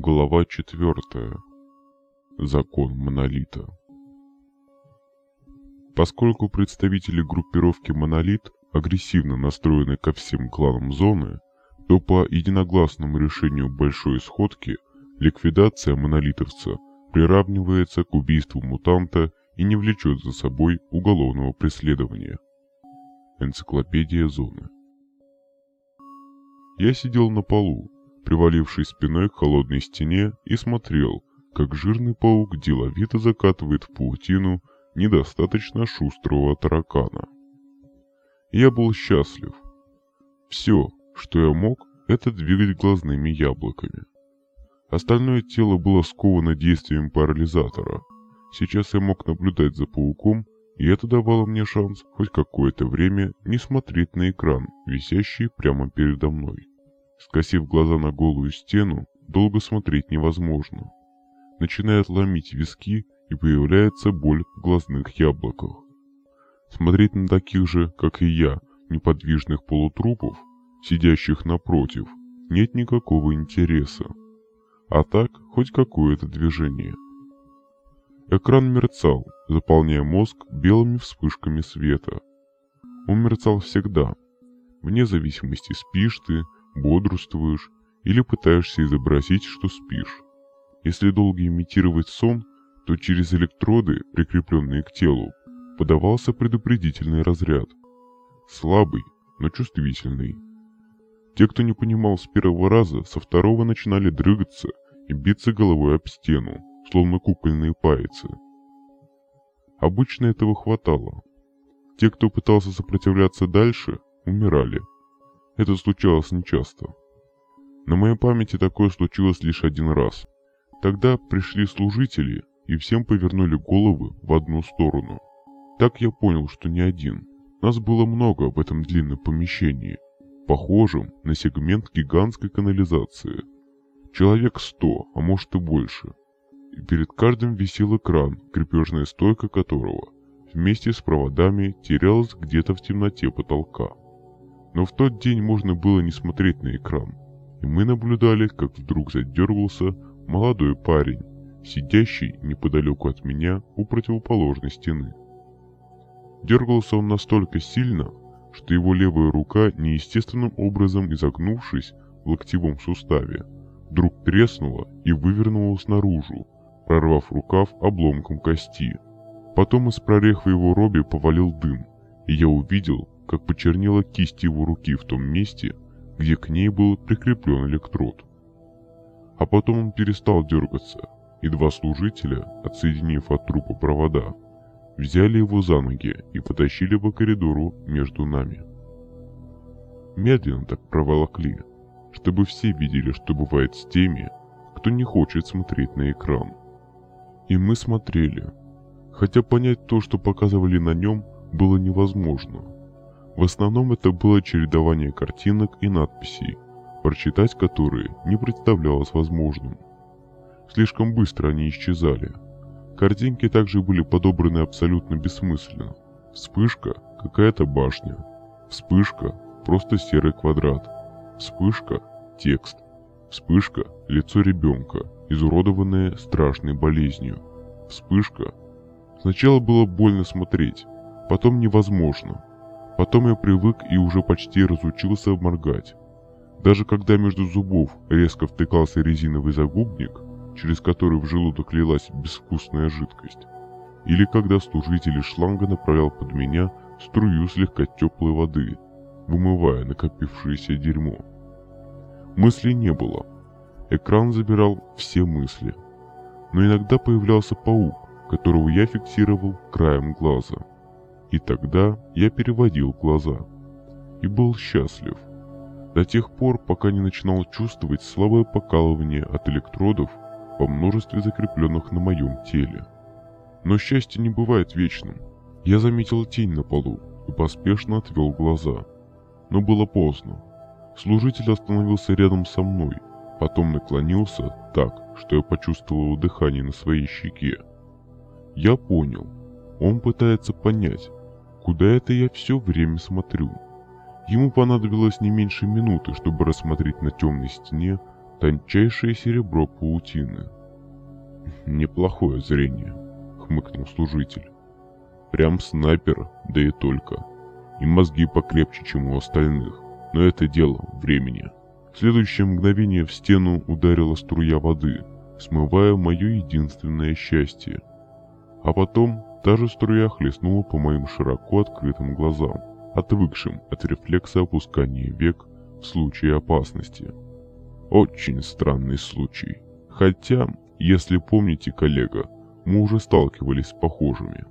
Глава четвертая. Закон Монолита. Поскольку представители группировки «Монолит» агрессивно настроены ко всем кланам зоны, то по единогласному решению Большой Сходки ликвидация монолитовца приравнивается к убийству мутанта и не влечет за собой уголовного преследования. Энциклопедия зоны. Я сидел на полу, привалившись спиной к холодной стене, и смотрел, как жирный паук деловито закатывает в паутину недостаточно шустрого таракана. Я был счастлив. Все, что я мог, это двигать глазными яблоками. Остальное тело было сковано действием парализатора. Сейчас я мог наблюдать за пауком, и это давало мне шанс хоть какое-то время не смотреть на экран, висящий прямо передо мной. Скосив глаза на голую стену, долго смотреть невозможно. Начинает ломить виски и появляется боль в глазных яблоках. Смотреть на таких же, как и я, неподвижных полутрупов, сидящих напротив, нет никакого интереса. А так, хоть какое-то движение. Экран мерцал, заполняя мозг белыми вспышками света. Он мерцал всегда, вне зависимости спишь ты, бодрствуешь или пытаешься изобразить, что спишь. Если долго имитировать сон, то через электроды, прикрепленные к телу, подавался предупредительный разряд. Слабый, но чувствительный. Те, кто не понимал с первого раза, со второго начинали дрыгаться и биться головой об стену, словно кукольные паяцы. Обычно этого хватало. Те, кто пытался сопротивляться дальше, умирали. Это случалось нечасто. На моей памяти такое случилось лишь один раз. Тогда пришли служители и всем повернули головы в одну сторону. Так я понял, что не один. Нас было много в этом длинном помещении, похожем на сегмент гигантской канализации. Человек сто, а может и больше. И перед каждым висел экран, крепежная стойка которого вместе с проводами терялась где-то в темноте потолка. Но в тот день можно было не смотреть на экран, и мы наблюдали, как вдруг задергался молодой парень, сидящий неподалеку от меня у противоположной стены. Дергался он настолько сильно, что его левая рука, неестественным образом изогнувшись в локтевом суставе, вдруг треснула и вывернулась наружу, прорвав рукав обломком кости. Потом из прореха его роби повалил дым, и я увидел, как почернела кисть его руки в том месте, где к ней был прикреплен электрод. А потом он перестал дергаться, и два служителя, отсоединив от трупа провода, взяли его за ноги и потащили по коридору между нами. Медленно так проволокли, чтобы все видели, что бывает с теми, кто не хочет смотреть на экран. И мы смотрели, хотя понять то, что показывали на нем, было невозможно – в основном это было чередование картинок и надписей, прочитать которые не представлялось возможным. Слишком быстро они исчезали. Картинки также были подобраны абсолютно бессмысленно. Вспышка – какая-то башня. Вспышка – просто серый квадрат. Вспышка – текст. Вспышка – лицо ребенка, изуродованное страшной болезнью. Вспышка. Сначала было больно смотреть, потом невозможно – Потом я привык и уже почти разучился моргать. Даже когда между зубов резко втыкался резиновый загубник, через который в желудок лилась безвкусная жидкость, или когда служитель шланга направлял под меня струю слегка теплой воды, вымывая накопившееся дерьмо. Мыслей не было. Экран забирал все мысли. Но иногда появлялся паук, которого я фиксировал краем глаза. И тогда я переводил глаза. И был счастлив. До тех пор, пока не начинал чувствовать слабое покалывание от электродов во множестве закрепленных на моем теле. Но счастье не бывает вечным. Я заметил тень на полу и поспешно отвел глаза. Но было поздно. Служитель остановился рядом со мной, потом наклонился так, что я почувствовал дыхание на своей щеке. Я понял. Он пытается понять, Куда это я все время смотрю? Ему понадобилось не меньше минуты, чтобы рассмотреть на темной стене тончайшее серебро паутины. «Неплохое зрение», — хмыкнул служитель. «Прям снайпер, да и только. И мозги покрепче, чем у остальных. Но это дело времени». В следующее мгновение в стену ударила струя воды, смывая мое единственное счастье. А потом та же струя хлестнула по моим широко открытым глазам, отвыкшим от рефлекса опускания век в случае опасности. Очень странный случай. Хотя, если помните, коллега, мы уже сталкивались с похожими.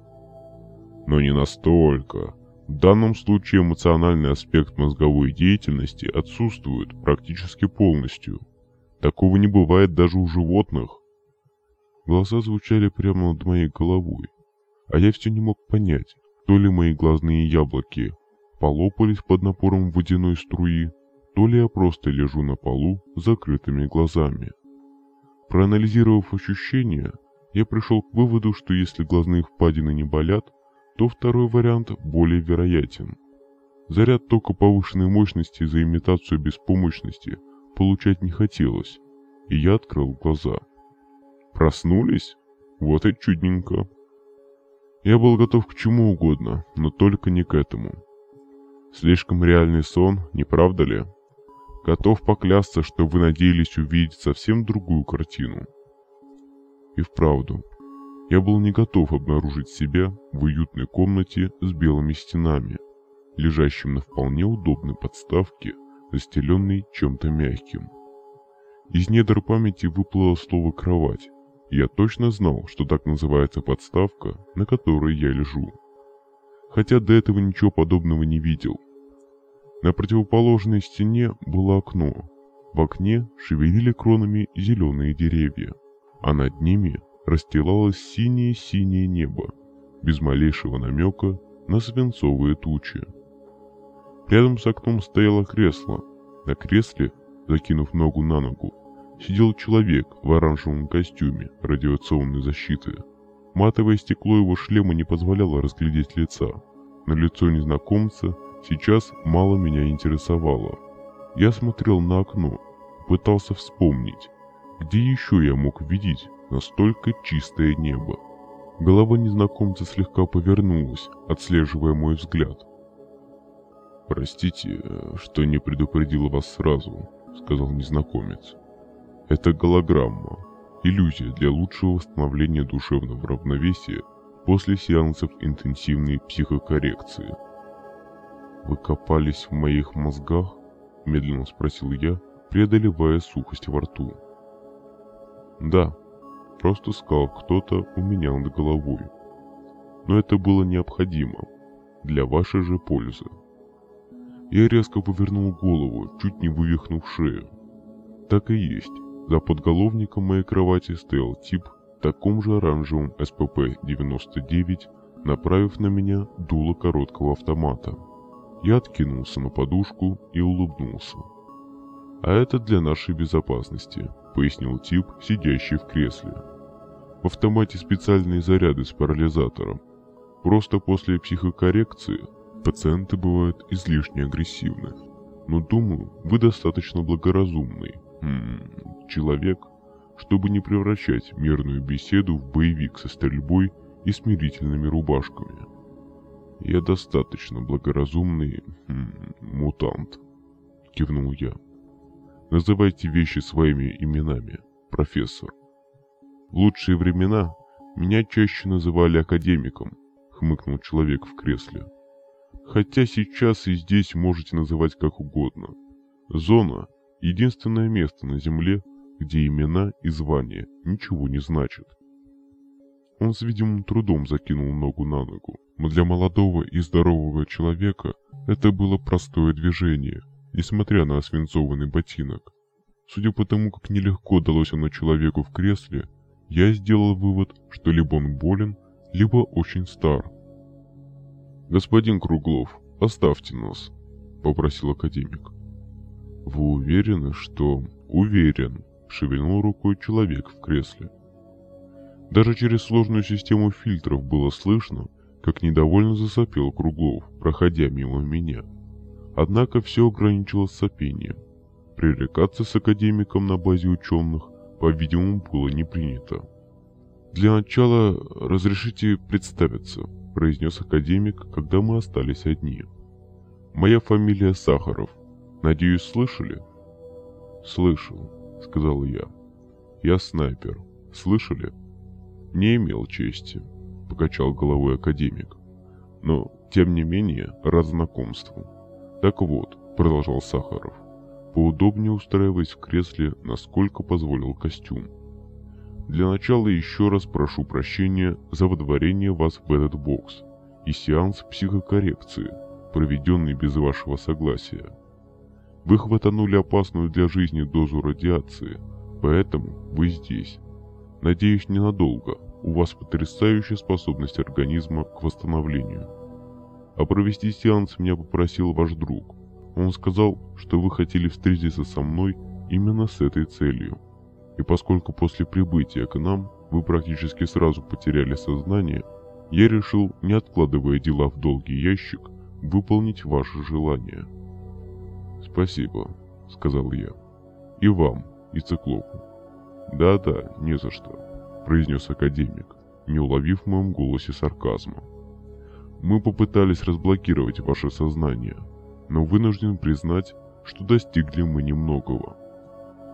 Но не настолько. В данном случае эмоциональный аспект мозговой деятельности отсутствует практически полностью. Такого не бывает даже у животных. Голоса звучали прямо над моей головой, а я все не мог понять, то ли мои глазные яблоки полопались под напором водяной струи, то ли я просто лежу на полу с закрытыми глазами. Проанализировав ощущения, я пришел к выводу, что если глазные впадины не болят, то второй вариант более вероятен. Заряд тока повышенной мощности за имитацию беспомощности получать не хотелось, и я открыл глаза. Проснулись? Вот и чудненько. Я был готов к чему угодно, но только не к этому. Слишком реальный сон, не правда ли? Готов поклясться, что вы надеялись увидеть совсем другую картину. И вправду, я был не готов обнаружить себя в уютной комнате с белыми стенами, лежащим на вполне удобной подставке, застеленной чем-то мягким. Из недр памяти выплыло слово «кровать», я точно знал, что так называется подставка, на которой я лежу. Хотя до этого ничего подобного не видел. На противоположной стене было окно. В окне шевелили кронами зеленые деревья, а над ними расстилалось синее-синее небо, без малейшего намека на свинцовые тучи. Рядом с окном стояло кресло. На кресле, закинув ногу на ногу, сидел человек в оранжевом костюме радиационной защиты. Матовое стекло его шлема не позволяло разглядеть лица, но лицо незнакомца сейчас мало меня интересовало. Я смотрел на окно, пытался вспомнить, где еще я мог видеть настолько чистое небо. Голова незнакомца слегка повернулась, отслеживая мой взгляд. «Простите, что не предупредил вас сразу», — сказал незнакомец. «Это голограмма, иллюзия для лучшего восстановления душевного равновесия после сеансов интенсивной психокоррекции». «Вы копались в моих мозгах?» — медленно спросил я, преодолевая сухость во рту. «Да», Просто сказал кто-то у меня над головой. Но это было необходимо. Для вашей же пользы. Я резко повернул голову, чуть не вывихнув шею. Так и есть. За подголовником моей кровати стоял тип в таком же оранжевом СПП-99, направив на меня дуло короткого автомата. Я откинулся на подушку и улыбнулся. «А это для нашей безопасности», — пояснил тип, сидящий в кресле. В автомате специальные заряды с парализатором. Просто после психокоррекции пациенты бывают излишне агрессивны. Но думаю, вы достаточно благоразумный м -м, человек, чтобы не превращать мирную беседу в боевик со стрельбой и смирительными рубашками. Я достаточно благоразумный м -м, мутант, кивнул я. Называйте вещи своими именами, профессор. В лучшие времена меня чаще называли академиком, хмыкнул человек в кресле. Хотя сейчас и здесь можете называть как угодно. Зона — единственное место на Земле, где имена и звания ничего не значат. Он с видимым трудом закинул ногу на ногу, но для молодого и здорового человека это было простое движение, несмотря на свинцованный ботинок. Судя по тому, как нелегко далось оно человеку в кресле, я сделал вывод, что либо он болен, либо очень стар. «Господин Круглов, оставьте нас», — попросил академик. «Вы уверены, что...» «Уверен», — шевельнул рукой человек в кресле. Даже через сложную систему фильтров было слышно, как недовольно засопел Круглов, проходя мимо меня. Однако все ограничилось сопением. Пререкаться с академиком на базе ученых, по-видимому, было не принято. «Для начала разрешите представиться», – произнес академик, когда мы остались одни. «Моя фамилия Сахаров. Надеюсь, слышали?» «Слышал», — сказал я. «Я снайпер. Слышали?» «Не имел чести», — покачал головой академик. «Но, тем не менее, рад знакомству». «Так вот», — продолжал Сахаров, поудобнее устраиваясь в кресле, насколько позволил костюм. «Для начала еще раз прошу прощения за водворение вас в этот бокс и сеанс психокоррекции, проведенный без вашего согласия. Вы хватанули опасную для жизни дозу радиации, поэтому вы здесь. Надеюсь, ненадолго. У вас потрясающая способность организма к восстановлению. А провести сеанс меня попросил ваш друг. Он сказал, что вы хотели встретиться со мной именно с этой целью. И поскольку после прибытия к нам вы практически сразу потеряли сознание, я решил, не откладывая дела в долгий ящик, выполнить ваше желание. «Спасибо», — сказал я. «И вам, и циклопу». «Да-да, не за что», — произнес академик, не уловив в моем голосе сарказма. «Мы попытались разблокировать ваше сознание, но вынужден признать, что достигли мы немногого.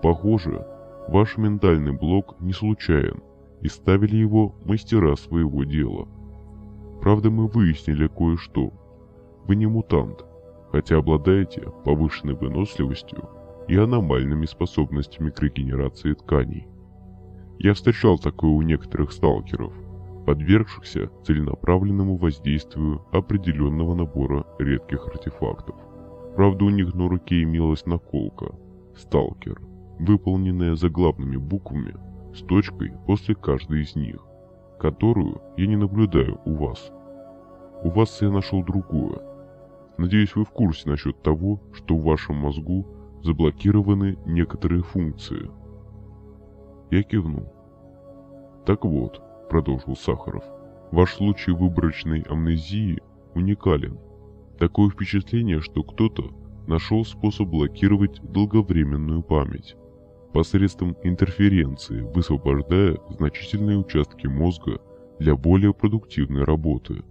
Похоже, ваш ментальный блок не случайен, и ставили его мастера своего дела. Правда, мы выяснили кое-что. Вы не мутант, хотя обладаете повышенной выносливостью и аномальными способностями к регенерации тканей. Я встречал такое у некоторых сталкеров, подвергшихся целенаправленному воздействию определенного набора редких артефактов. Правда, у них на руке имелась наколка «Сталкер», выполненная заглавными буквами с точкой после каждой из них, которую я не наблюдаю у вас. У вас я нашел другое, Надеюсь, вы в курсе насчет того, что в вашем мозгу заблокированы некоторые функции. Я кивнул. Так вот, продолжил Сахаров, ваш случай выборочной амнезии уникален. Такое впечатление, что кто-то нашел способ блокировать долговременную память посредством интерференции, высвобождая значительные участки мозга для более продуктивной работы.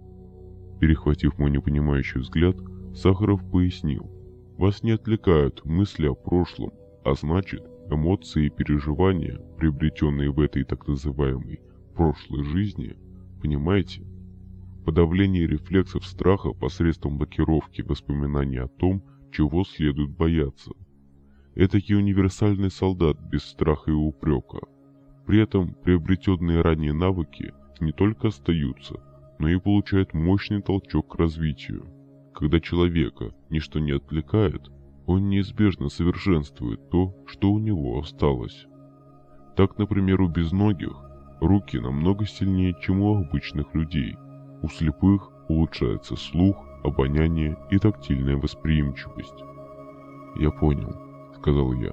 Перехватив мой непонимающий взгляд, Сахаров пояснил. Вас не отвлекают мысли о прошлом, а значит, эмоции и переживания, приобретенные в этой так называемой прошлой жизни, понимаете? Подавление рефлексов страха посредством блокировки воспоминаний о том, чего следует бояться. Этакий универсальный солдат без страха и упрека. При этом приобретенные ранее навыки не только остаются, но и получают мощный толчок к развитию. Когда человека ничто не отвлекает, он неизбежно совершенствует то, что у него осталось. Так, например, у безногих руки намного сильнее, чем у обычных людей. У слепых улучшается слух, обоняние и тактильная восприимчивость. «Я понял», — сказал я.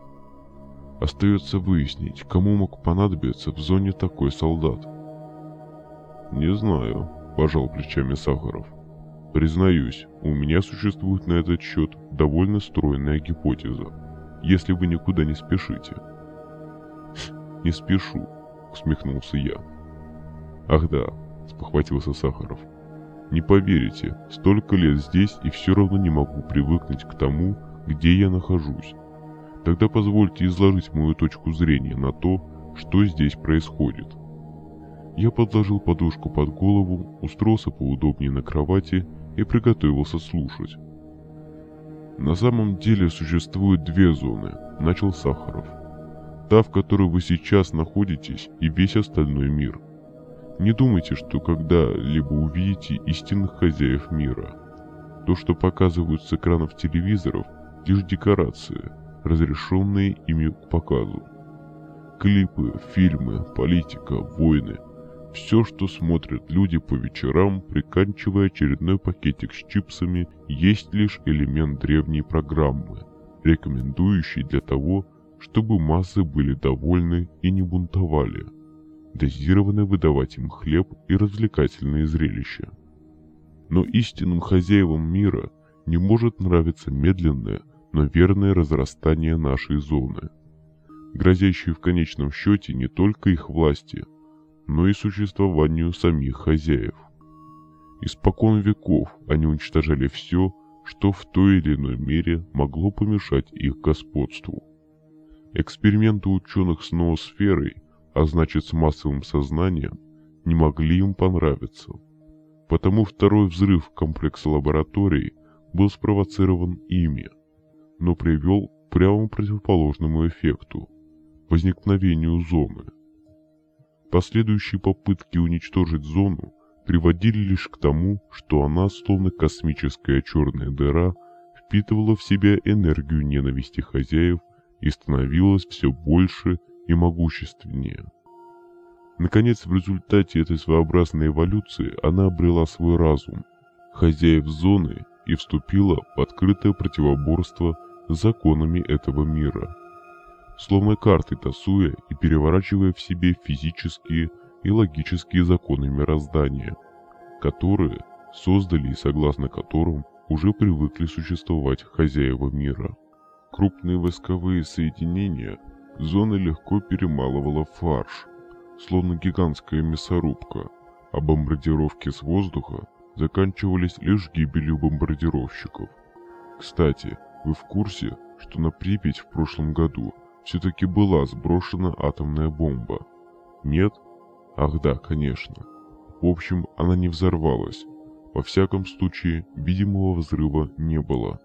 «Остается выяснить, кому мог понадобиться в зоне такой солдат». «Не знаю», — пожал плечами Сахаров. Признаюсь, у меня существует на этот счет довольно стройная гипотеза. Если вы никуда не спешите. Не спешу, усмехнулся я. Ах да, спохватился Сахаров. Не поверите, столько лет здесь и все равно не могу привыкнуть к тому, где я нахожусь. Тогда позвольте изложить мою точку зрения на то, что здесь происходит. Я подложил подушку под голову, устроился поудобнее на кровати и приготовился слушать. На самом деле существует две зоны, начал Сахаров. Та, в которой вы сейчас находитесь, и весь остальной мир. Не думайте, что когда-либо увидите истинных хозяев мира. То, что показывают с экранов телевизоров, лишь декорации, разрешенные ими к показу. Клипы, фильмы, политика, войны – все, что смотрят люди по вечерам, приканчивая очередной пакетик с чипсами, есть лишь элемент древней программы, рекомендующий для того, чтобы массы были довольны и не бунтовали, дозированно выдавать им хлеб и развлекательные зрелища. Но истинным хозяевам мира не может нравиться медленное, но верное разрастание нашей зоны, грозящее в конечном счете не только их власти, но и существованию самих хозяев. Испокон веков они уничтожали все, что в той или иной мере могло помешать их господству. Эксперименты ученых с ноосферой, а значит с массовым сознанием, не могли им понравиться. Потому второй взрыв комплекса лабораторий был спровоцирован ими, но привел к прямо противоположному эффекту – возникновению зоны. Последующие попытки уничтожить зону приводили лишь к тому, что она, словно космическая черная дыра, впитывала в себя энергию ненависти хозяев и становилась все больше и могущественнее. Наконец, в результате этой своеобразной эволюции она обрела свой разум, хозяев зоны, и вступила в открытое противоборство с законами этого мира. Словно карты тасуя и переворачивая в себе физические и логические законы мироздания, которые создали и согласно которым уже привыкли существовать хозяева мира. Крупные войсковые соединения зоны легко перемалывала фарш, словно гигантская мясорубка, а бомбардировки с воздуха заканчивались лишь гибелью бомбардировщиков. Кстати, вы в курсе, что на Припять в прошлом году все-таки была сброшена атомная бомба? Нет? Ах да, конечно. В общем, она не взорвалась. Во всяком случае, видимого взрыва не было.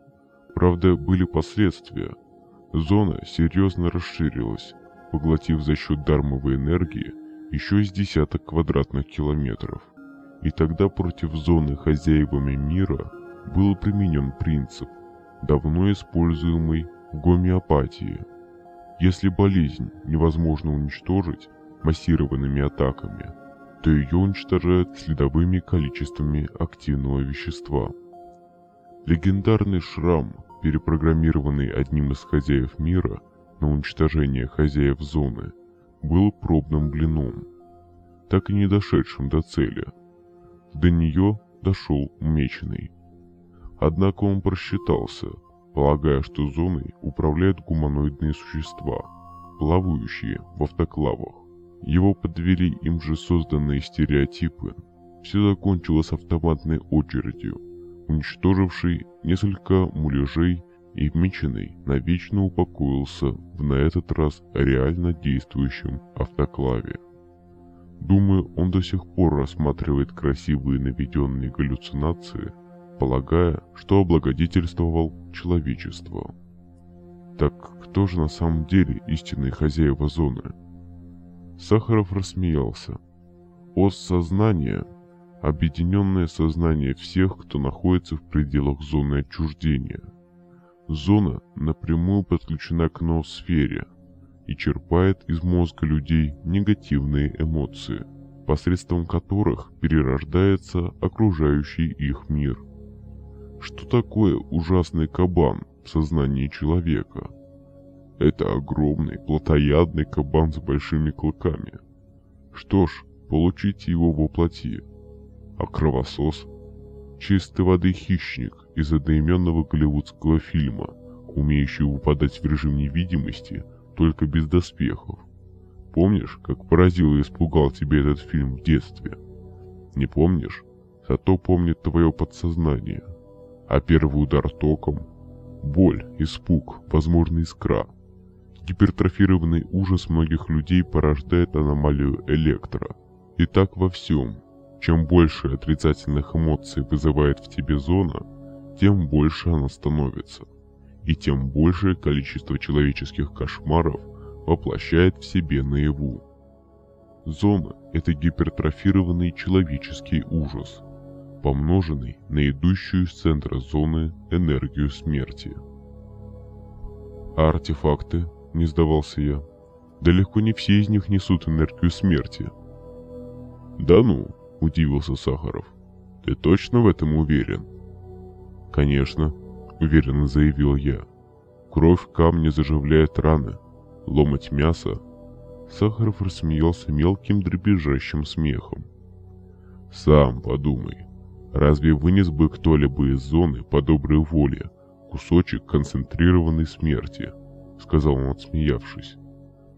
Правда, были последствия. Зона серьезно расширилась, поглотив за счет дармовой энергии еще с десяток квадратных километров. И тогда против зоны хозяевами мира был применен принцип, давно используемый в гомеопатии. Если болезнь невозможно уничтожить, массированными атаками, то ее уничтожают следовыми количествами активного вещества. Легендарный шрам, перепрограммированный одним из хозяев мира на уничтожение хозяев зоны, был пробным блином, так и не дошедшим до цели. До нее дошел Меченый. Однако он просчитался, полагая, что зоной управляют гуманоидные существа, плавающие в автоклавах. Его подвели им же созданные стереотипы. Все закончилось автоматной очередью, уничтожившей несколько муляжей и Меченый навечно упокоился в на этот раз реально действующем автоклаве. Думаю, он до сих пор рассматривает красивые наведенные галлюцинации, полагая, что облагодетельствовал человечество. Так кто же на самом деле истинные хозяева зоны? Сахаров рассмеялся. Ос объединенное сознание всех, кто находится в пределах зоны отчуждения. Зона напрямую подключена к ноосфере и черпает из мозга людей негативные эмоции, посредством которых перерождается окружающий их мир. Что такое ужасный кабан в сознании человека – это огромный, плотоядный кабан с большими клыками. Что ж, получите его воплоти. А кровосос? Чистой воды хищник из одноименного голливудского фильма, умеющий выпадать в режим невидимости, только без доспехов. Помнишь, как поразил и испугал тебя этот фильм в детстве? Не помнишь? Зато помнит твое подсознание. А первый удар током? Боль, испуг, возможно, искра. Гипертрофированный ужас многих людей порождает аномалию электро. И так во всем. Чем больше отрицательных эмоций вызывает в тебе зона, тем больше она становится. И тем большее количество человеческих кошмаров воплощает в себе наяву. Зона – это гипертрофированный человеческий ужас, помноженный на идущую из центра зоны энергию смерти. А артефакты не сдавался я. Далеко не все из них несут энергию смерти. Да ну, удивился Сахаров. Ты точно в этом уверен? Конечно, уверенно заявил я. Кровь камня заживляет раны. Ломать мясо. Сахаров рассмеялся мелким дребезжащим смехом. Сам подумай. Разве вынес бы кто-либо из зоны по доброй воле кусочек концентрированной смерти, сказал он, отсмеявшись.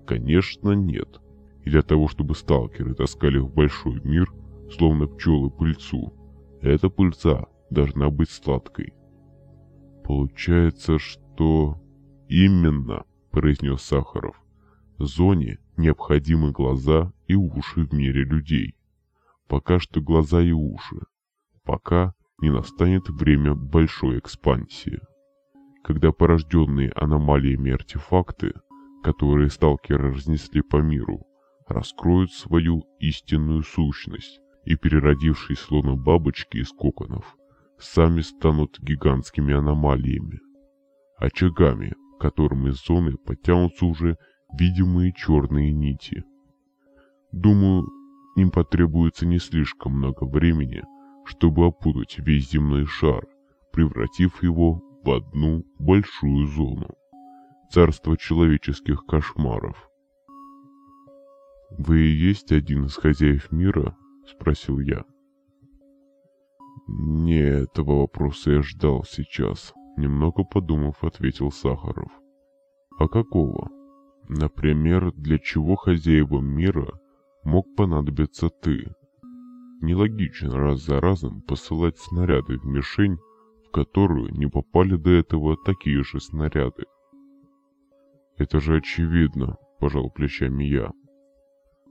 Конечно, нет. И для того, чтобы сталкеры таскали в большой мир, словно пчелы пыльцу, эта пыльца должна быть сладкой. Получается, что... Именно, произнес Сахаров. Зоне необходимы глаза и уши в мире людей. Пока что глаза и уши. Пока не настанет время большой экспансии. Когда порожденные аномалиями артефакты, которые сталкеры разнесли по миру, раскроют свою истинную сущность и, переродившись словно бабочки из коконов, сами станут гигантскими аномалиями, очагами, которым из зоны потянутся уже видимые черные нити. Думаю, им потребуется не слишком много времени, чтобы опутать весь земной шар, превратив его в одну большую зону. Царство человеческих кошмаров. «Вы и есть один из хозяев мира?» — спросил я. «Не этого вопроса я ждал сейчас», — немного подумав, ответил Сахаров. «А какого? Например, для чего хозяевам мира мог понадобиться ты? Нелогично раз за разом посылать снаряды в мишень, в которую не попали до этого такие же снаряды. «Это же очевидно», — пожал плечами я.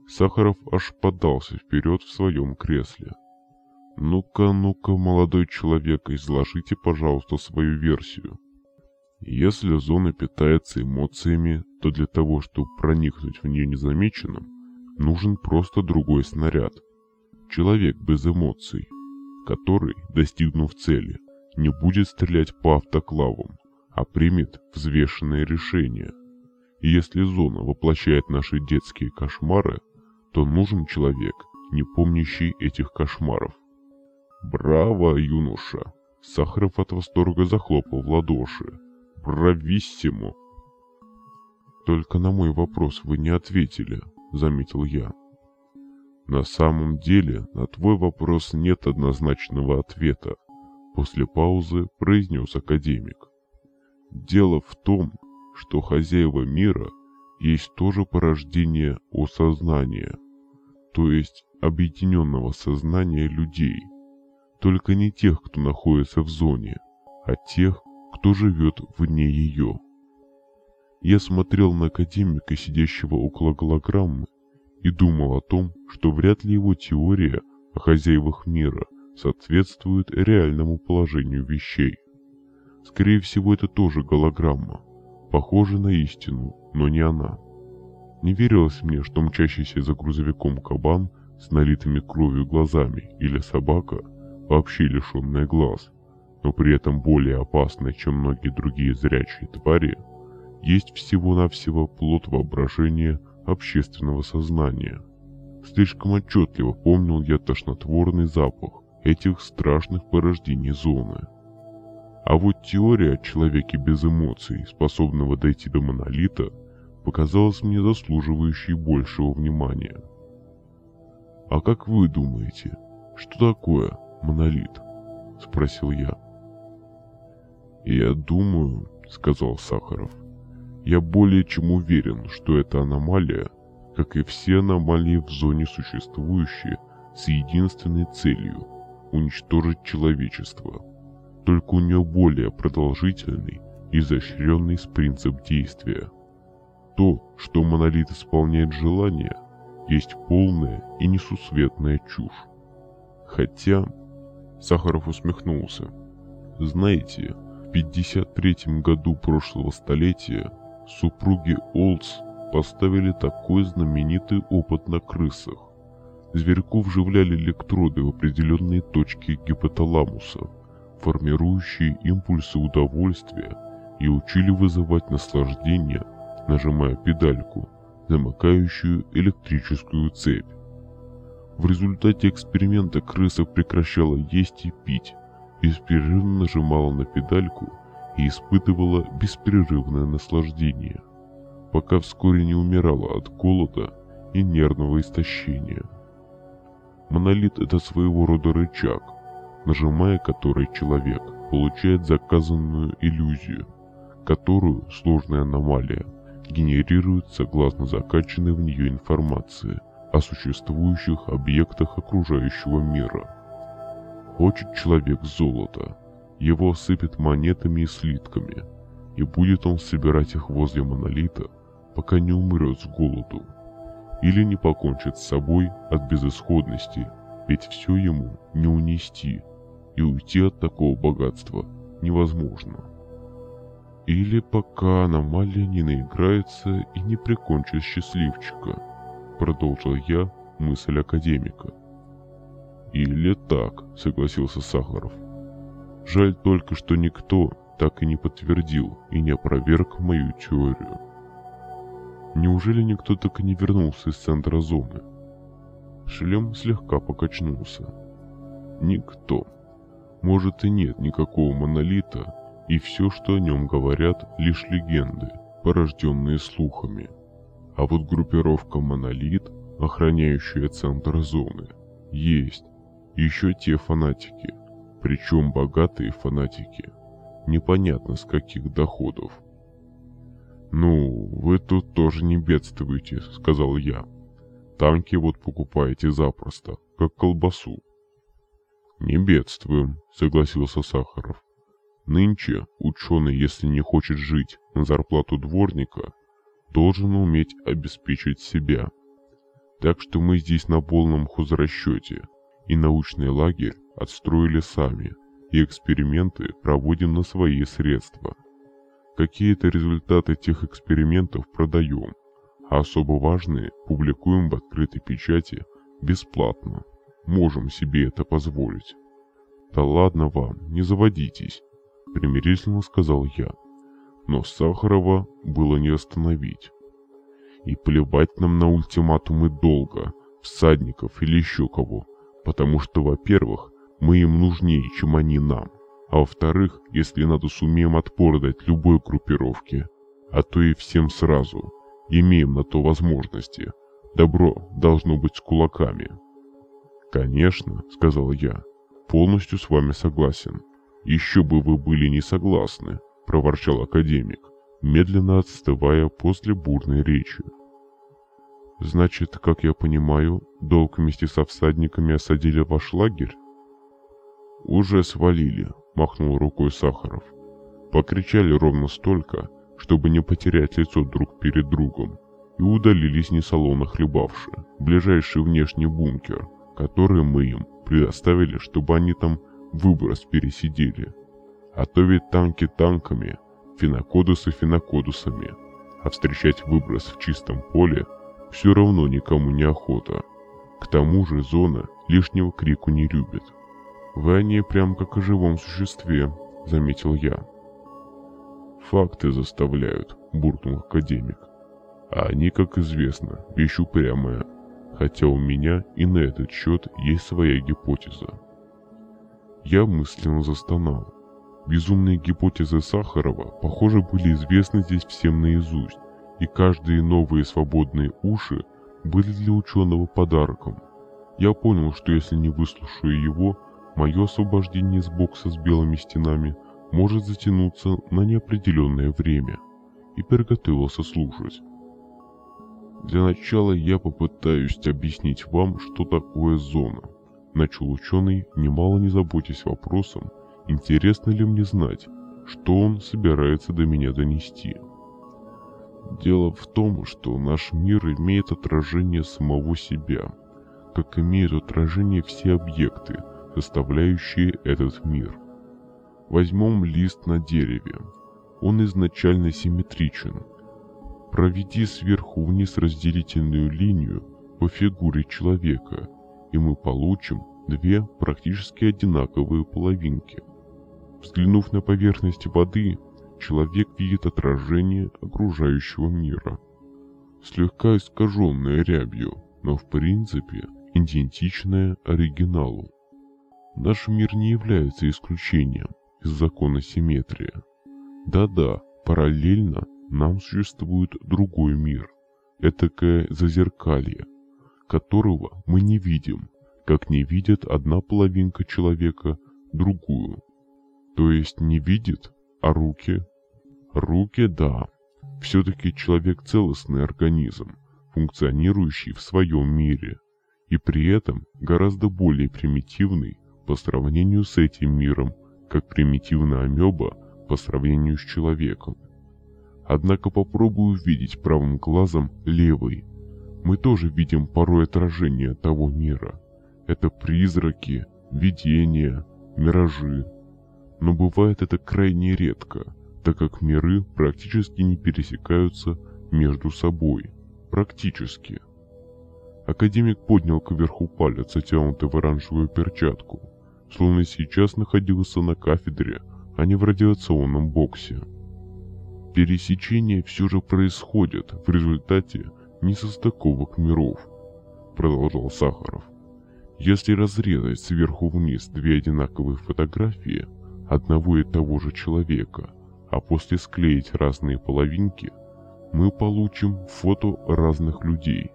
Сахаров аж подался вперед в своем кресле. «Ну-ка, ну-ка, молодой человек, изложите, пожалуйста, свою версию. Если зона питается эмоциями, то для того, чтобы проникнуть в нее незамеченным, нужен просто другой снаряд. Человек без эмоций, который, достигнув цели, не будет стрелять по автоклавам, а примет взвешенное решение. Если зона воплощает наши детские кошмары, то нужен человек, не помнящий этих кошмаров. «Браво, юноша!» Сахаров от восторга захлопал в ладоши. «Брависсимо!» «Только на мой вопрос вы не ответили», — заметил я. «На самом деле на твой вопрос нет однозначного ответа», — после паузы произнес академик. «Дело в том, что хозяева мира есть тоже порождение осознания, то есть объединенного сознания людей, только не тех, кто находится в зоне, а тех, кто живет вне ее. Я смотрел на академика, сидящего около голограммы, и думал о том, что вряд ли его теория о хозяевах мира соответствует реальному положению вещей. Скорее всего, это тоже голограмма, похожа на истину, но не она. Не верилось мне, что мчащийся за грузовиком кабан с налитыми кровью глазами или собака, вообще лишенная глаз, но при этом более опасная, чем многие другие зрячие твари, есть всего-навсего плод воображения общественного сознания. Слишком отчетливо помнил я тошнотворный запах этих страшных порождений зоны. А вот теория о человеке без эмоций, способного дойти до монолита, показалась мне заслуживающей большего внимания. «А как вы думаете, что такое монолит?» – спросил я. «Я думаю», – сказал Сахаров, – «я более чем уверен, что эта аномалия, как и все аномалии в зоне существующие, с единственной целью – уничтожить человечество» только у нее более продолжительный и изощренный принцип действия. То, что монолит исполняет желание, есть полная и несусветная чушь. Хотя... Сахаров усмехнулся. Знаете, в 53 году прошлого столетия супруги Олдс поставили такой знаменитый опыт на крысах. Зверьку вживляли электроды в определенные точки гипоталамуса – формирующие импульсы удовольствия и учили вызывать наслаждение, нажимая педальку, замыкающую электрическую цепь. В результате эксперимента крыса прекращала есть и пить, беспрерывно нажимала на педальку и испытывала беспрерывное наслаждение, пока вскоре не умирала от голода и нервного истощения. Монолит – это своего рода рычаг, нажимая который человек получает заказанную иллюзию, которую сложная аномалия генерирует согласно закачанной в нее информации о существующих объектах окружающего мира. Хочет человек золота, его осыпят монетами и слитками, и будет он собирать их возле монолита, пока не умрет с голоду, или не покончит с собой от безысходности, ведь все ему не унести, и уйти от такого богатства невозможно. Или пока аномалия не наиграется и не прикончит счастливчика, продолжил я мысль академика. Или так, согласился Сахаров. Жаль только, что никто так и не подтвердил и не опроверг мою теорию. Неужели никто так и не вернулся из центра зоны? Шлем слегка покачнулся. Никто. Может и нет никакого монолита, и все, что о нем говорят, лишь легенды, порожденные слухами. А вот группировка «Монолит», охраняющая центр зоны, есть. Еще те фанатики, причем богатые фанатики. Непонятно с каких доходов. «Ну, вы тут тоже не бедствуете», — сказал я. «Танки вот покупаете запросто, как колбасу». «Не бедствуем», — согласился Сахаров. «Нынче ученый, если не хочет жить на зарплату дворника, должен уметь обеспечить себя. Так что мы здесь на полном хозрасчете, и научный лагерь отстроили сами, и эксперименты проводим на свои средства. Какие-то результаты тех экспериментов продаем, а особо важные публикуем в открытой печати бесплатно. Можем себе это позволить. Да ладно вам, не заводитесь, примирительно сказал я. Но Сахарова было не остановить. И плевать нам на ультиматумы долго, всадников или еще кого, потому что, во-первых, мы им нужнее, чем они нам. А во-вторых, если надо, сумеем отпор дать любой группировке, а то и всем сразу. Имеем на то возможности. Добро должно быть с кулаками. «Конечно», — сказал я, — «полностью с вами согласен». «Еще бы вы были не согласны», — проворчал академик, медленно отстывая после бурной речи. «Значит, как я понимаю, долг вместе со всадниками осадили ваш лагерь?» «Уже свалили», — махнул рукой Сахаров. Покричали ровно столько, чтобы не потерять лицо друг перед другом, и удалились несолоно хлебавши, ближайший внешний бункер, который мы им предоставили, чтобы они там выброс пересидели. А то ведь танки танками, финокодусы финокодусами, а встречать выброс в чистом поле все равно никому не охота. К тому же зона лишнего крику не любит. «Вы о ней прям как о живом существе», — заметил я. «Факты заставляют», — буркнул академик. «А они, как известно, вещь упрямая, хотя у меня и на этот счет есть своя гипотеза». Я мысленно застонал. Безумные гипотезы Сахарова, похоже, были известны здесь всем наизусть, и каждые новые свободные уши были для ученого подарком. Я понял, что если не выслушаю его, Мое освобождение из бокса с белыми стенами может затянуться на неопределенное время, и приготовился слушать. Для начала я попытаюсь объяснить вам, что такое зона. Начал ученый, немало не заботясь вопросом, интересно ли мне знать, что он собирается до меня донести. Дело в том, что наш мир имеет отражение самого себя, как имеют отражение все объекты, составляющие этот мир. Возьмем лист на дереве. Он изначально симметричен. Проведи сверху вниз разделительную линию по фигуре человека, и мы получим две практически одинаковые половинки. Взглянув на поверхность воды, человек видит отражение окружающего мира. Слегка искаженное рябью, но в принципе идентичное оригиналу. Наш мир не является исключением из закона симметрии. Да-да, параллельно нам существует другой мир, этакое зазеркалье, которого мы не видим, как не видит одна половинка человека другую. То есть не видит, а руки? Руки, да. Все-таки человек целостный организм, функционирующий в своем мире, и при этом гораздо более примитивный по сравнению с этим миром, как примитивная амеба по сравнению с человеком. Однако попробую увидеть правым глазом левый. Мы тоже видим порой отражение того мира. Это призраки, видения, миражи. Но бывает это крайне редко, так как миры практически не пересекаются между собой. Практически. Академик поднял кверху палец, затянутый в оранжевую перчатку, словно сейчас находился на кафедре, а не в радиационном боксе. Пересечение все же происходит в результате несостыковок миров, продолжал Сахаров. Если разрезать сверху вниз две одинаковые фотографии одного и того же человека, а после склеить разные половинки, мы получим фото разных людей,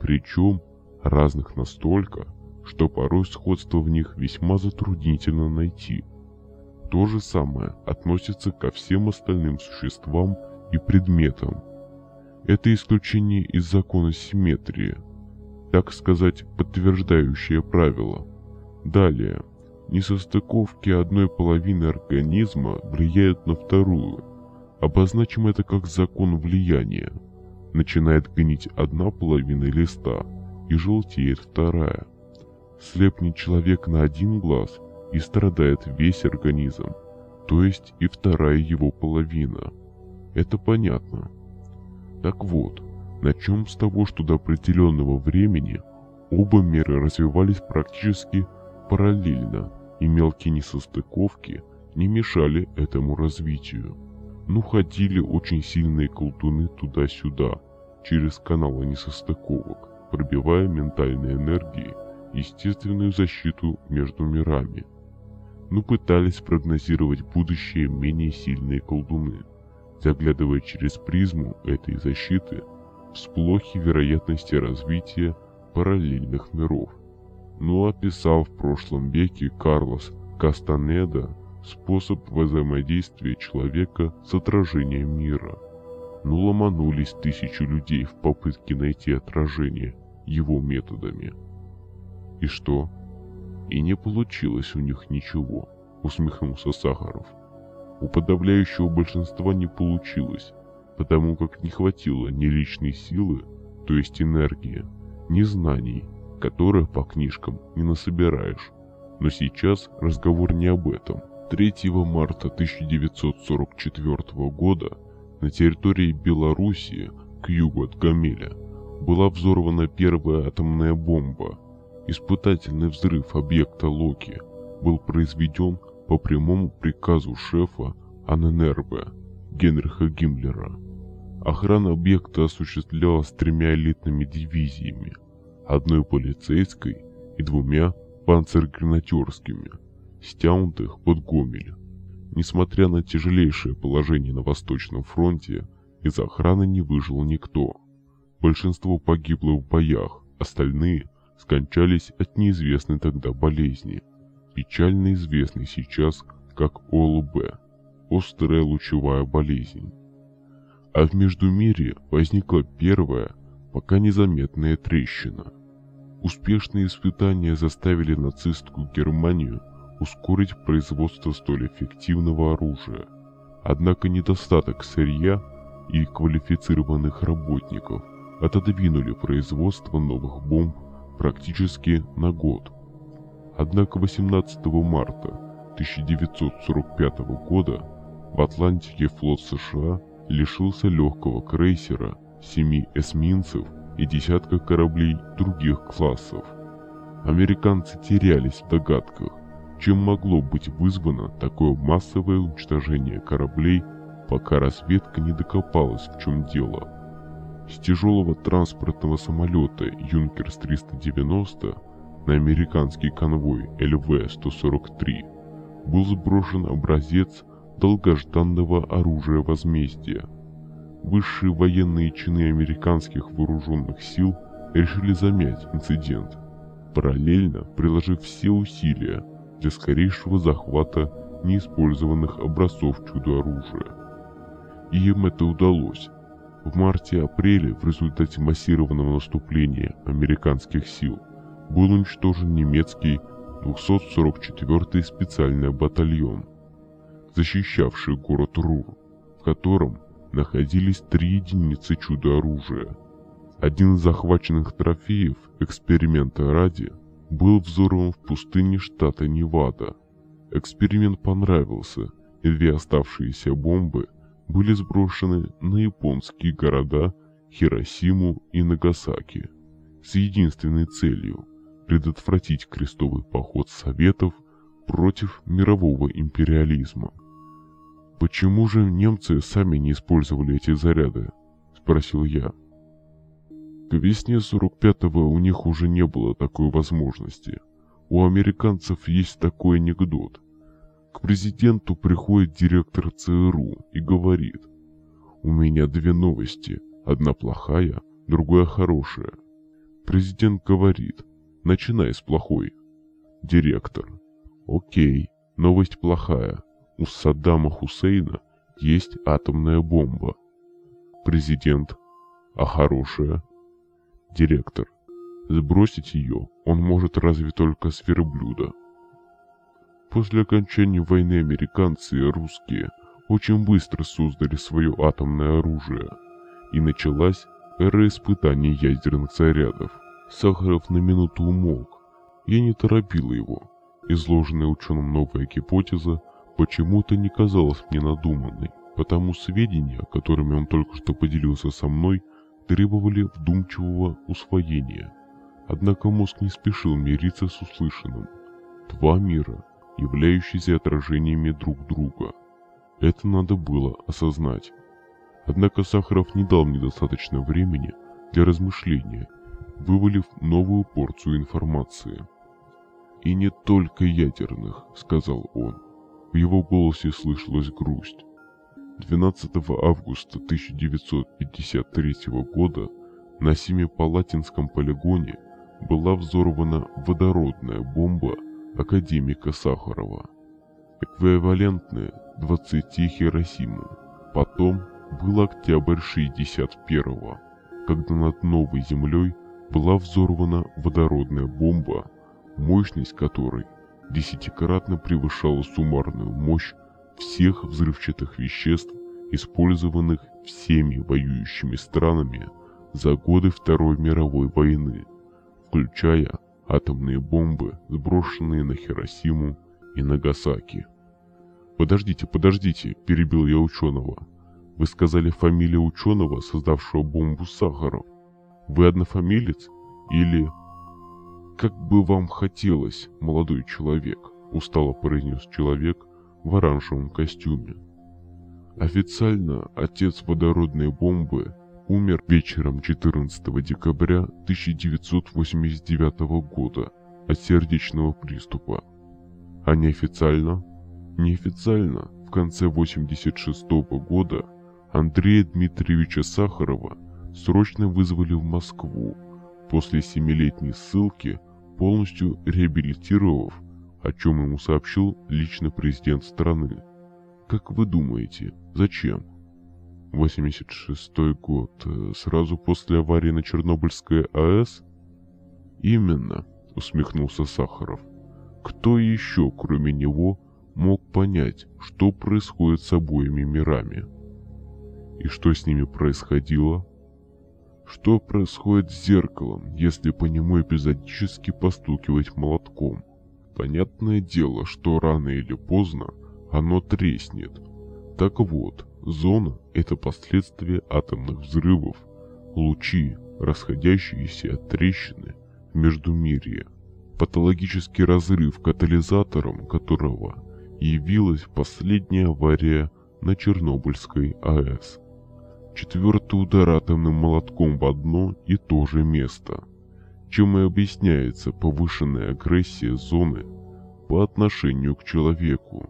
причем разных настолько, что порой сходство в них весьма затруднительно найти. То же самое относится ко всем остальным существам и предметам. Это исключение из закона симметрии, так сказать, подтверждающее правило. Далее, несостыковки одной половины организма влияют на вторую. Обозначим это как закон влияния. Начинает гнить одна половина листа и желтеет вторая. Слепнет человек на один глаз и страдает весь организм, то есть и вторая его половина. Это понятно. Так вот, начнем с того, что до определенного времени оба мира развивались практически параллельно, и мелкие несостыковки не мешали этому развитию. Ну ходили очень сильные колдуны туда-сюда, через каналы несостыковок, пробивая ментальной энергией естественную защиту между мирами. Ну пытались прогнозировать будущее менее сильные колдуны, заглядывая через призму этой защиты в сплохи вероятности развития параллельных миров. Ну описал в прошлом веке Карлос Кастанеда способ взаимодействия человека с отражением мира. Ну ломанулись тысячи людей в попытке найти отражение его методами. И что? И не получилось у них ничего, усмехнулся Сахаров. У подавляющего большинства не получилось, потому как не хватило ни личной силы, то есть энергии, ни знаний, которых по книжкам не насобираешь. Но сейчас разговор не об этом. 3 марта 1944 года на территории Белоруссии к югу от Гамеля была взорвана первая атомная бомба, Испытательный взрыв объекта Локи был произведен по прямому приказу шефа АННРБ Генриха Гиммлера. Охрана объекта осуществлялась тремя элитными дивизиями, одной полицейской и двумя панцергренатерскими, стянутых под Гомель. Несмотря на тяжелейшее положение на Восточном фронте, из охраны не выжил никто. Большинство погибло в боях, остальные – скончались от неизвестной тогда болезни, печально известной сейчас как ОЛБ – острая лучевая болезнь. А в Междумирье возникла первая, пока незаметная трещина. Успешные испытания заставили нацистскую Германию ускорить производство столь эффективного оружия. Однако недостаток сырья и квалифицированных работников отодвинули производство новых бомб практически на год. Однако 18 марта 1945 года в Атлантике флот США лишился легкого крейсера, семи эсминцев и десятка кораблей других классов. Американцы терялись в догадках, чем могло быть вызвано такое массовое уничтожение кораблей, пока разведка не докопалась в чем дело – с тяжелого транспортного самолета «Юнкерс-390» на американский конвой ЛВ-143 был сброшен образец долгожданного оружия возмездия. Высшие военные чины американских вооруженных сил решили замять инцидент, параллельно приложив все усилия для скорейшего захвата неиспользованных образцов чудо-оружия. И им это удалось. В марте-апреле в результате массированного наступления американских сил был уничтожен немецкий 244-й специальный батальон, защищавший город Рур, в котором находились три единицы чудо-оружия. Один из захваченных трофеев эксперимента ради был взорван в пустыне штата Невада. Эксперимент понравился, и две оставшиеся бомбы были сброшены на японские города Хиросиму и Нагасаки с единственной целью – предотвратить крестовый поход Советов против мирового империализма. «Почему же немцы сами не использовали эти заряды?» – спросил я. К весне 45-го у них уже не было такой возможности. У американцев есть такой анекдот. К президенту приходит директор ЦРУ и говорит, «У меня две новости, одна плохая, другая хорошая». Президент говорит, «Начинай с плохой». Директор, «Окей, новость плохая. У Саддама Хусейна есть атомная бомба». Президент, «А хорошая?» Директор. Сбросить ее он может разве только с верблюда. После окончания войны американцы и русские очень быстро создали свое атомное оружие, и началась эра испытаний ядерных зарядов. Сахаров на минуту умолк. Я не торопил его. Изложенная ученым новая гипотеза почему-то не казалась мне надуманной, потому сведения, которыми он только что поделился со мной, требовали вдумчивого усвоения. Однако мозг не спешил мириться с услышанным. Два мира, являющиеся отражениями друг друга. Это надо было осознать. Однако Сахаров не дал мне достаточно времени для размышления, вывалив новую порцию информации. «И не только ядерных», — сказал он. В его голосе слышалась грусть. 12 августа 1953 года на Семипалатинском полигоне была взорвана водородная бомба академика Сахарова, эквивалентная 20 Хиросиму. Потом был октябрь 61-го, когда над новой землей была взорвана водородная бомба, мощность которой десятикратно превышала суммарную мощь всех взрывчатых веществ, использованных всеми воюющими странами за годы Второй мировой войны, включая атомные бомбы, сброшенные на Хиросиму и Нагасаки. «Подождите, подождите», – перебил я ученого. «Вы сказали фамилию ученого, создавшего бомбу Сахаров. Вы однофамилец? Или...» «Как бы вам хотелось, молодой человек», – устало произнес человек, в оранжевом костюме. Официально отец водородной бомбы умер вечером 14 декабря 1989 года от сердечного приступа. А неофициально? Неофициально в конце 86 года Андрея Дмитриевича Сахарова срочно вызвали в Москву после семилетней ссылки, полностью реабилитировав о чем ему сообщил лично президент страны. Как вы думаете, зачем? 86 год, э, сразу после аварии на Чернобыльской АЭС? Именно, усмехнулся Сахаров. Кто еще, кроме него, мог понять, что происходит с обоими мирами? И что с ними происходило? Что происходит с зеркалом, если по нему эпизодически постукивать молотком? Понятное дело, что рано или поздно оно треснет. Так вот, зона – это последствия атомных взрывов, лучи, расходящиеся от трещины в Междумирье. Патологический разрыв, катализатором которого явилась последняя авария на Чернобыльской АЭС. Четвертый удар атомным молотком в одно и то же место – чем и объясняется повышенная агрессия зоны по отношению к человеку.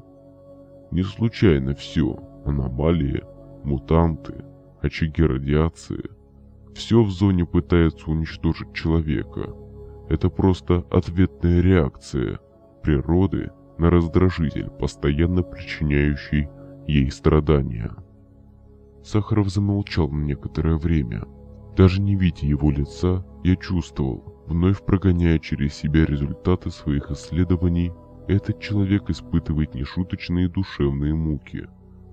Не случайно все – аномалии, мутанты, очаги радиации – все в зоне пытается уничтожить человека. Это просто ответная реакция природы на раздражитель, постоянно причиняющий ей страдания. Сахаров замолчал на некоторое время. Даже не видя его лица, я чувствовал, вновь прогоняя через себя результаты своих исследований, этот человек испытывает нешуточные душевные муки.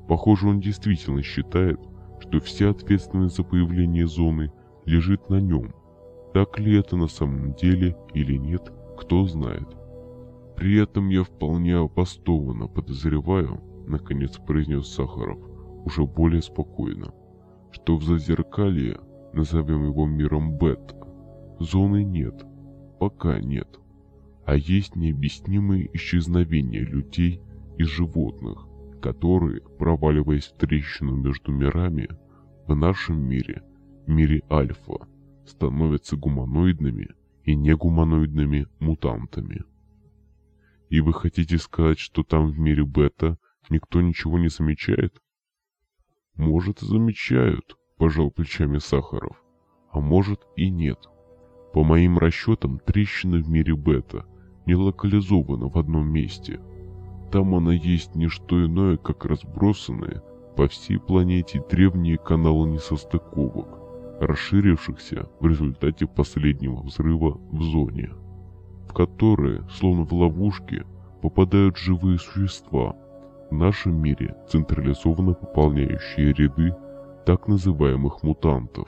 Похоже, он действительно считает, что вся ответственность за появление зоны лежит на нем. Так ли это на самом деле или нет, кто знает. При этом я вполне обоснованно подозреваю, наконец произнес Сахаров, уже более спокойно, что в зазеркалье, назовем его миром бета, зоны нет, пока нет, а есть необъяснимые исчезновения людей и животных, которые, проваливаясь в трещину между мирами, в нашем мире, мире Альфа, становятся гуманоидными и негуманоидными мутантами. И вы хотите сказать, что там в мире Бета никто ничего не замечает? Может, замечают, пожал плечами Сахаров, а может и нет. По моим расчетам, трещина в мире Бета не локализована в одном месте. Там она есть не что иное, как разбросанные по всей планете древние каналы несостыковок, расширившихся в результате последнего взрыва в зоне, в которые, словно в ловушке, попадают живые существа, в нашем мире централизованно пополняющие ряды так называемых мутантов.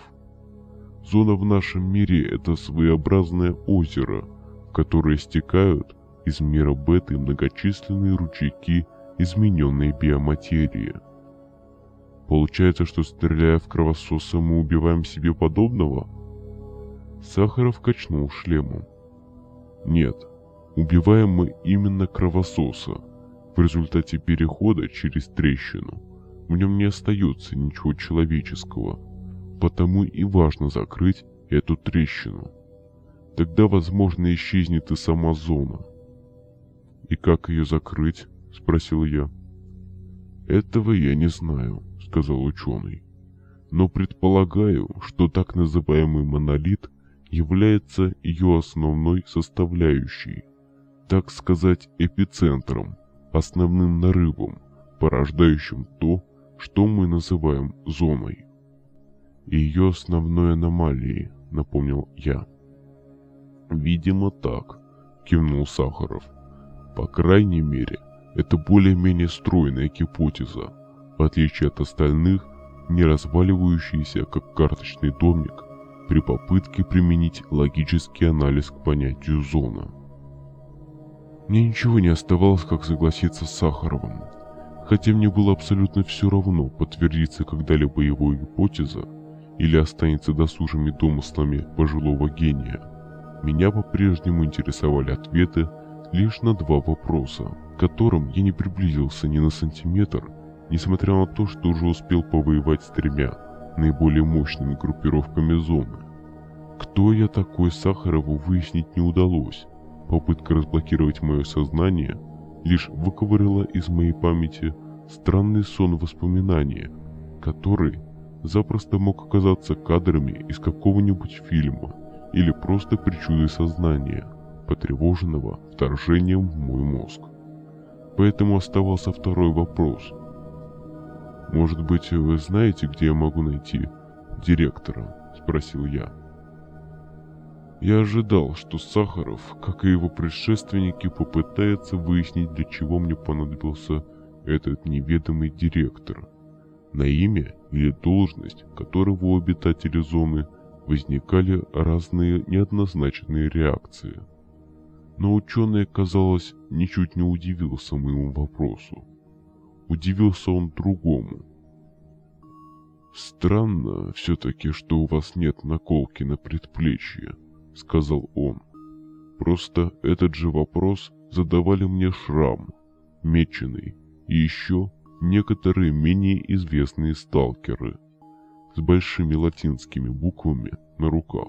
Зона в нашем мире – это своеобразное озеро, в которое стекают из мира беты многочисленные ручейки измененной биоматерии – Получается, что стреляя в кровососа мы убиваем себе подобного? Сахаров качнул шлемом. Нет, убиваем мы именно кровососа. В результате перехода через трещину в нем не остается ничего человеческого. Потому и важно закрыть эту трещину. Тогда, возможно, исчезнет и сама зона. «И как ее закрыть?» – спросил я. «Этого я не знаю», сказал ученый. Но предполагаю, что так называемый монолит является ее основной составляющей, так сказать, эпицентром, основным нарывом, порождающим то, что мы называем зоной. И ее основной аномалией, напомнил я. Видимо так, кивнул Сахаров. По крайней мере, это более-менее стройная гипотеза, в отличие от остальных, не разваливающийся как карточный домик при попытке применить логический анализ к понятию зона. Мне ничего не оставалось, как согласиться с Сахаровым, хотя мне было абсолютно все равно, подтвердится когда-либо его гипотеза или останется досужими домыслами пожилого гения. Меня по-прежнему интересовали ответы лишь на два вопроса, к которым я не приблизился ни на сантиметр несмотря на то, что уже успел повоевать с тремя наиболее мощными группировками зоны. Кто я такой Сахарову выяснить не удалось. Попытка разблокировать мое сознание лишь выковырила из моей памяти странный сон воспоминания, который запросто мог оказаться кадрами из какого-нибудь фильма или просто причудой сознания, потревоженного вторжением в мой мозг. Поэтому оставался второй вопрос – «Может быть, вы знаете, где я могу найти директора?» – спросил я. Я ожидал, что Сахаров, как и его предшественники, попытается выяснить, для чего мне понадобился этот неведомый директор, на имя или должность которого у обитателей зоны возникали разные неоднозначные реакции. Но ученый, казалось, ничуть не удивился моему вопросу. Удивился он другому. «Странно все-таки, что у вас нет наколки на предплечье», — сказал он. «Просто этот же вопрос задавали мне Шрам, Меченый и еще некоторые менее известные сталкеры с большими латинскими буквами на руках.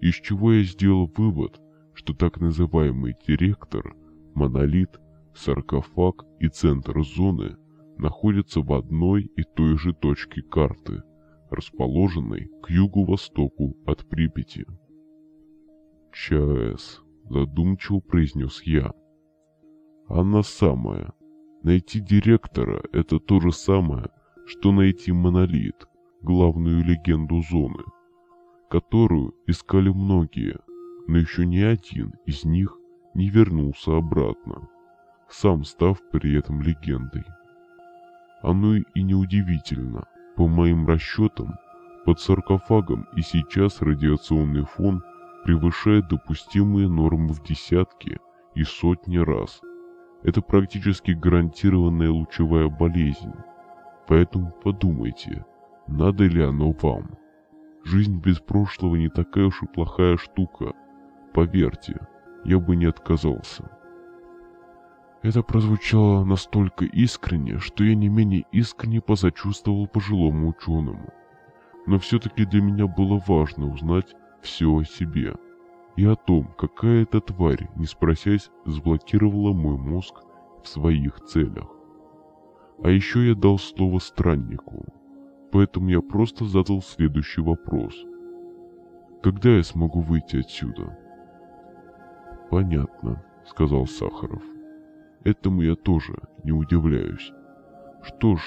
Из чего я сделал вывод, что так называемый директор, монолит саркофаг и центр зоны находятся в одной и той же точке карты, расположенной к юго-востоку от Припяти. ЧАЭС, задумчиво произнес я. Она самая. Найти директора – это то же самое, что найти монолит, главную легенду зоны, которую искали многие, но еще ни один из них не вернулся обратно, сам став при этом легендой. Оно и неудивительно. По моим расчетам, под саркофагом и сейчас радиационный фон превышает допустимые нормы в десятки и сотни раз. Это практически гарантированная лучевая болезнь. Поэтому подумайте, надо ли оно вам. Жизнь без прошлого не такая уж и плохая штука. Поверьте, я бы не отказался. Это прозвучало настолько искренне, что я не менее искренне посочувствовал пожилому ученому. Но все-таки для меня было важно узнать все о себе и о том, какая эта тварь, не спросясь, заблокировала мой мозг в своих целях. А еще я дал слово страннику, поэтому я просто задал следующий вопрос. Когда я смогу выйти отсюда? Понятно, сказал Сахаров. Этому я тоже не удивляюсь. Что ж,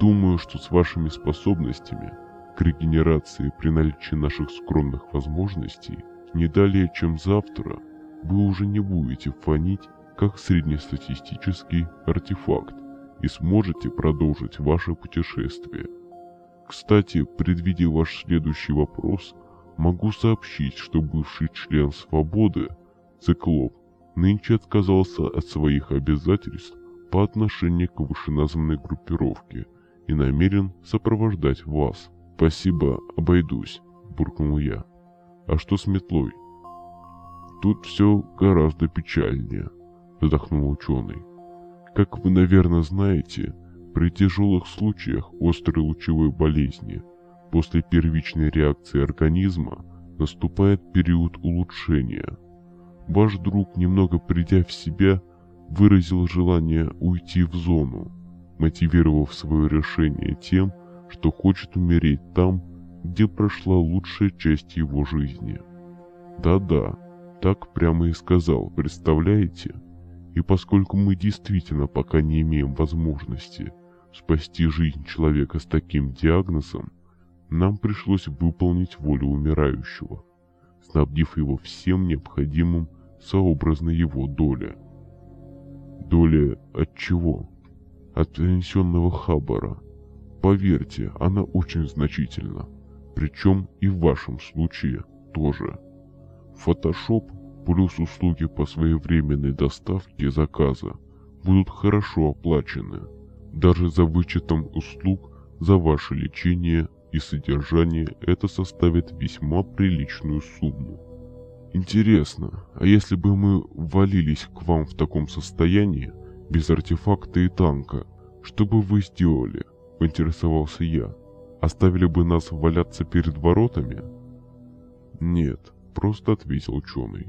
думаю, что с вашими способностями к регенерации при наличии наших скромных возможностей не далее, чем завтра, вы уже не будете фонить как среднестатистический артефакт и сможете продолжить ваше путешествие. Кстати, предвидя ваш следующий вопрос, могу сообщить, что бывший член «Свободы» Циклоп нынче отказался от своих обязательств по отношению к вышеназванной группировке и намерен сопровождать вас. Спасибо, обойдусь, буркнул я. А что с метлой? Тут все гораздо печальнее, вздохнул ученый. Как вы, наверное, знаете, при тяжелых случаях острой лучевой болезни после первичной реакции организма наступает период улучшения – Ваш друг, немного придя в себя, выразил желание уйти в зону, мотивировав свое решение тем, что хочет умереть там, где прошла лучшая часть его жизни. Да-да, так прямо и сказал, представляете? И поскольку мы действительно пока не имеем возможности спасти жизнь человека с таким диагнозом, нам пришлось выполнить волю умирающего, снабдив его всем необходимым сообразна его доля. Доля от чего? От принесенного хабара. Поверьте, она очень значительна. Причем и в вашем случае тоже. Фотошоп плюс услуги по своевременной доставке заказа будут хорошо оплачены, даже за вычетом услуг за ваше лечение и содержание это составит весьма приличную сумму. Интересно, а если бы мы ввалились к вам в таком состоянии, без артефакта и танка, что бы вы сделали? Поинтересовался я. Оставили бы нас валяться перед воротами? Нет, просто ответил ученый.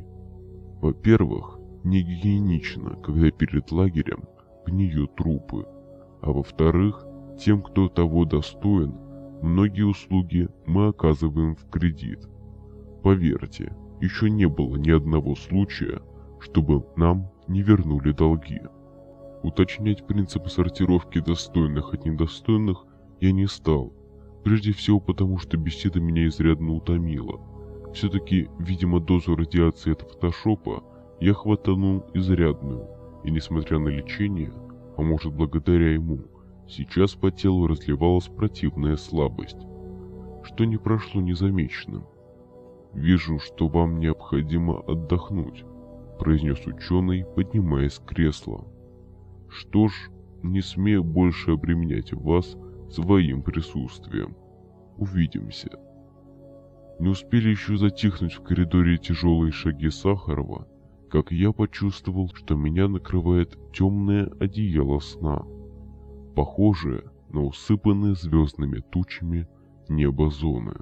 Во-первых, не гигиенично, когда перед лагерем гниют трупы. А во-вторых, тем, кто того достоин, многие услуги мы оказываем в кредит. Поверьте, еще не было ни одного случая, чтобы нам не вернули долги. Уточнять принципы сортировки достойных от недостойных я не стал, прежде всего потому, что беседа меня изрядно утомила. Все-таки, видимо, дозу радиации от фотошопа я хватанул изрядную, и несмотря на лечение, а может благодаря ему, сейчас по телу разливалась противная слабость, что не прошло незамеченным. «Вижу, что вам необходимо отдохнуть», — произнес ученый, поднимаясь с кресла. «Что ж, не смею больше обременять вас своим присутствием. Увидимся». Не успели еще затихнуть в коридоре тяжелые шаги Сахарова, как я почувствовал, что меня накрывает темное одеяло сна, похожее на усыпанное звездными тучами небо зоны.